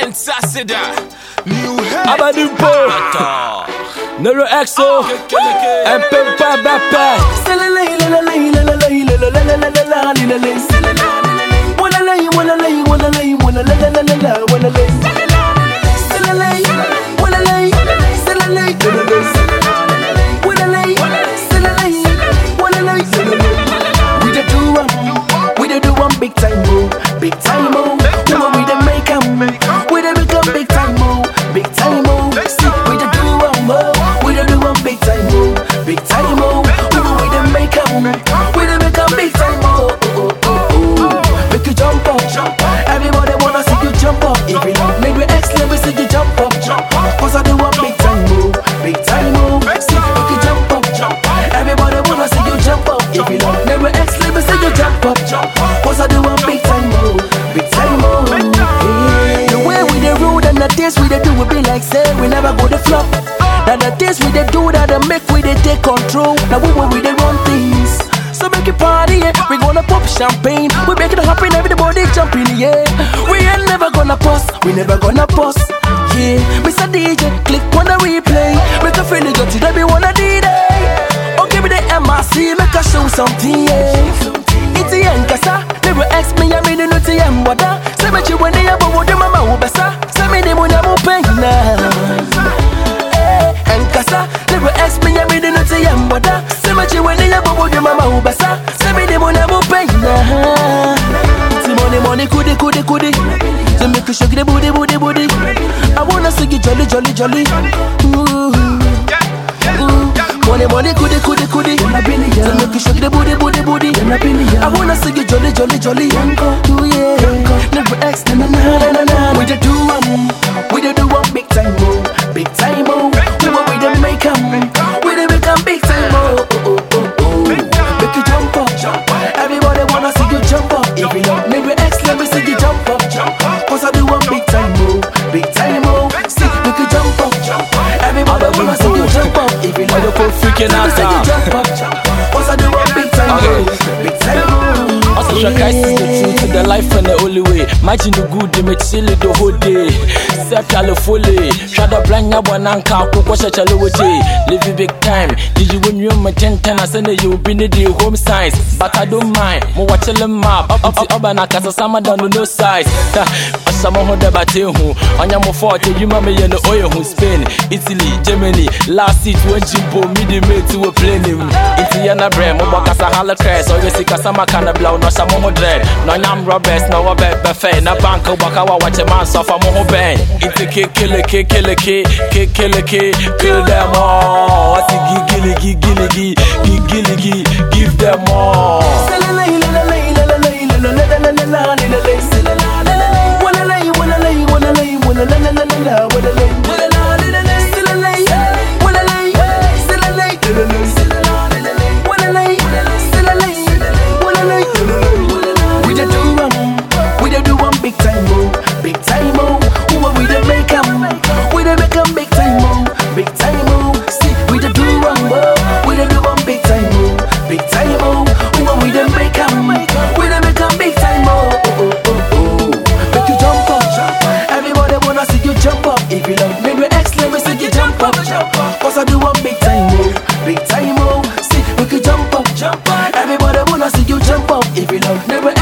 Ensasida. New head. Abadimpo, Nero Exo, Mpempa Bapa. We say we never go the flop. Now the things we they do that they make we they take control. Now we when we dey run things. So make it party, yeah. We gonna pop champagne. We make it happen, everybody jump in, yeah. We ain't never gonna pause, we never gonna pause. Yeah, Mr. DJ, click on the replay. Make a feel it go to the be wanna D-Day. Oh, give me the MRC, make a show something, yeah. It's the end, kasa. Never ask me, I mean, the nuti and wada. Say, me, you when they have a word, mama, who besa. Say, me, the money, I'm open now. It's money, money, goody, goody, goody. So make you shake the booty, booty, booty. I wanna see you jolly, jolly, jolly. Ooh. Ooh. Money, money, goody, goody, goody. So make you shake the booty, booty, booty. I wanna see you jolly, jolly, jolly. Ooh yeah. Never X, na na na na na na. We just do 'em, we just do 'em big time, oh, big time, oh. Big time, oh. Also, Shaka is the truth the life and the only way. Imagine the good, they make silly the whole day. Step yalo fully. Eh. Shada blanya wananka, kuko shachalo wote. Eh. Live big time. Did you win you my ten ten? I send you been the home science. But I don't mind. Mo watch a map. Up up up and I cast a summer down no size. Russia mo the debate ho Onya mo fort edwuma me the no oye ho Spain Italy Germany. Last seat when Jimbo me the mate we play him Iti ya na brem mo bakasa hala crest oh, oye sika sama kana blau no sa mo ho dread No I'm robbers no wa bet befe na bank o baka wa wache man so fa mo ho ben Iti ke kele ke kele ke ke kele ke kill them all. Ati gigiligi giligi gigiligi give them all. Never